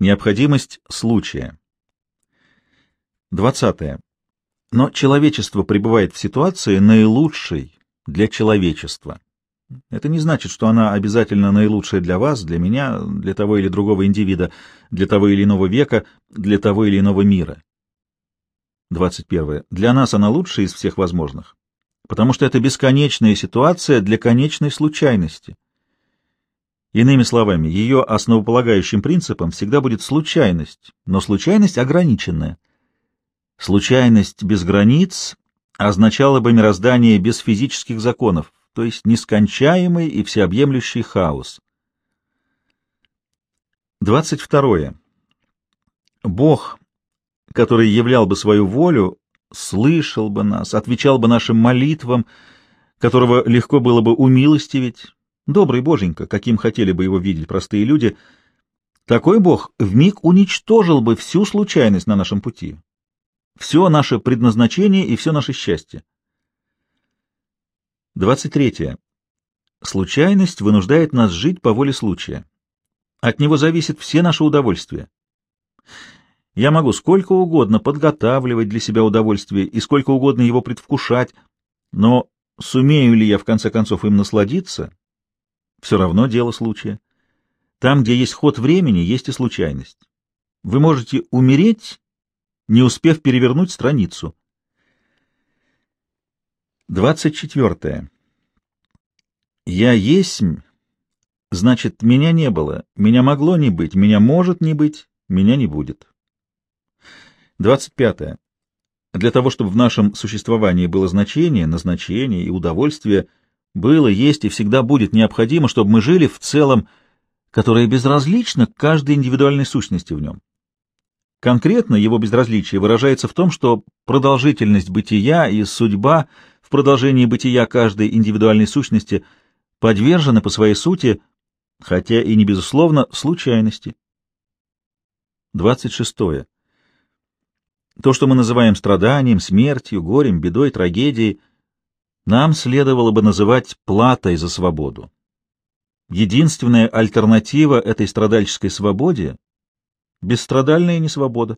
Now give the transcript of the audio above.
Необходимость случая. 20. Но человечество пребывает в ситуации наилучшей для человечества. Это не значит, что она обязательно наилучшая для вас, для меня, для того или другого индивида, для того или иного века, для того или иного мира. 21. Для нас она лучшая из всех возможных, потому что это бесконечная ситуация для конечной случайности. Иными словами, ее основополагающим принципом всегда будет случайность, но случайность ограниченная. Случайность без границ означала бы мироздание без физических законов, то есть нескончаемый и всеобъемлющий хаос. 22. Бог, который являл бы свою волю, слышал бы нас, отвечал бы нашим молитвам, которого легко было бы умилостивить, добрый боженька, каким хотели бы его видеть простые люди, такой бог вмиг уничтожил бы всю случайность на нашем пути, все наше предназначение и все наше счастье. 23. Случайность вынуждает нас жить по воле случая. От него зависит все наши удовольствия. Я могу сколько угодно подготавливать для себя удовольствие и сколько угодно его предвкушать, но сумею ли я в конце концов им насладиться, все равно дело случая. Там, где есть ход времени, есть и случайность. Вы можете умереть, не успев перевернуть страницу. 24. Я есмь, значит, меня не было, меня могло не быть, меня может не быть, меня не будет. 25. Для того, чтобы в нашем существовании было значение, назначение и удовольствие, было, есть и всегда будет необходимо, чтобы мы жили в целом, которое безразлично каждой индивидуальной сущности в нем. Конкретно его безразличие выражается в том, что продолжительность бытия и судьба в продолжении бытия каждой индивидуальной сущности подвержены по своей сути, хотя и не безусловно, случайности. 26. То, что мы называем страданием, смертью, горем, бедой, трагедией, нам следовало бы называть платой за свободу. Единственная альтернатива этой страдальческой свободе — бесстрадальная несвобода.